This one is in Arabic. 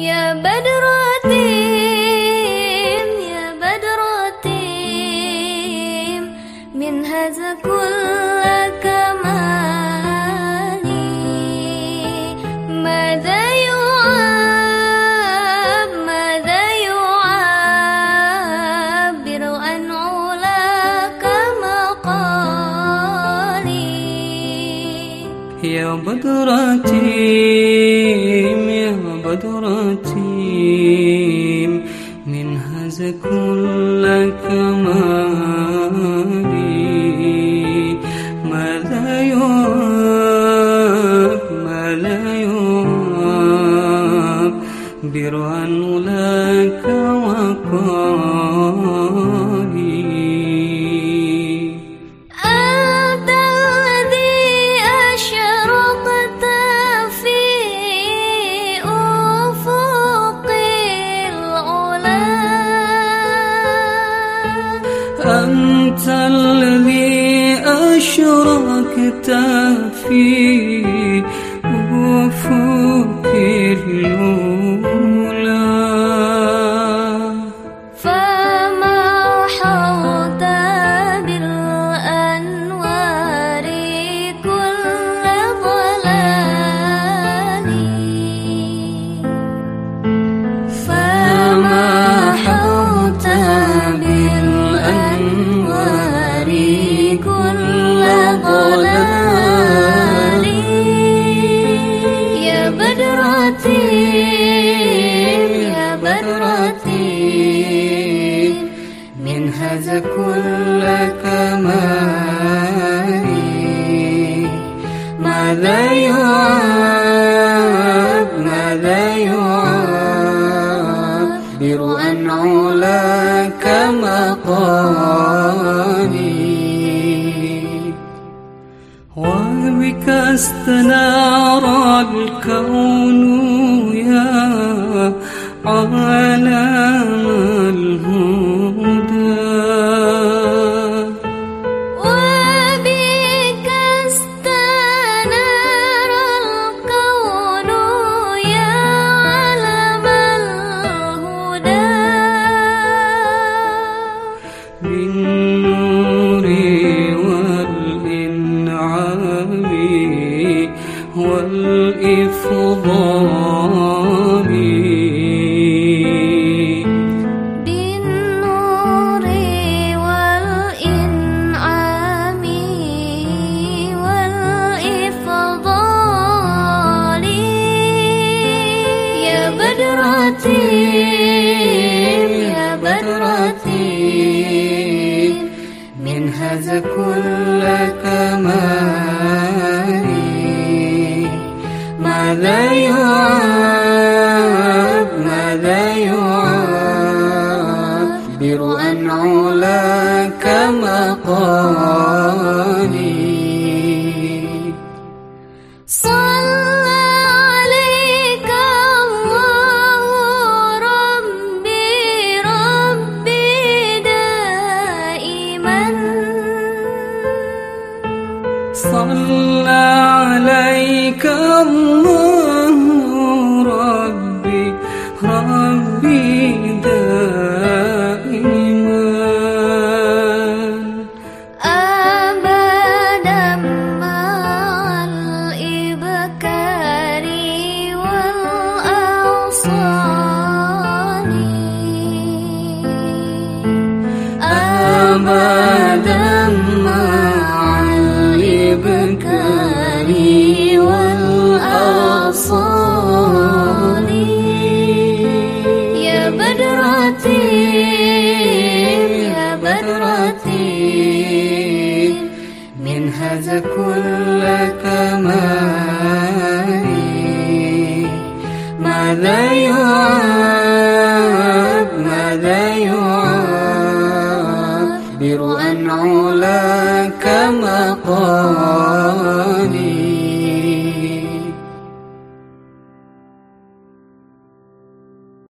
بدرتيم يا بدرتيم من هذا كل كمالي. ماذا يعاب ماذا يعبر عن علاك مقالي. يا بدرتيم يا بدرتيم هذا كل كمالي ماذا يعاب ماذا يعبر عن لك وقالي أنت الذي أشرقت في أفق أنت الذي أشركت في أفق الأولى هذا كل كمالي ماذا يعاب ماذا يعبر عن علاك مقالي. وبك أستنار الكون يا عالم والإنعام والإفضال. بالنور والإنعام والإفضال. يا بدرتي يا بدرتي كل كمالي ماذا يعاب ماذا يعبر عن علاك صلى عليك الله ربي ربي بدرتي يا بدرتي من هذا كل كمالي ماذا يعاب ماذا يعبر عن علاك مقالي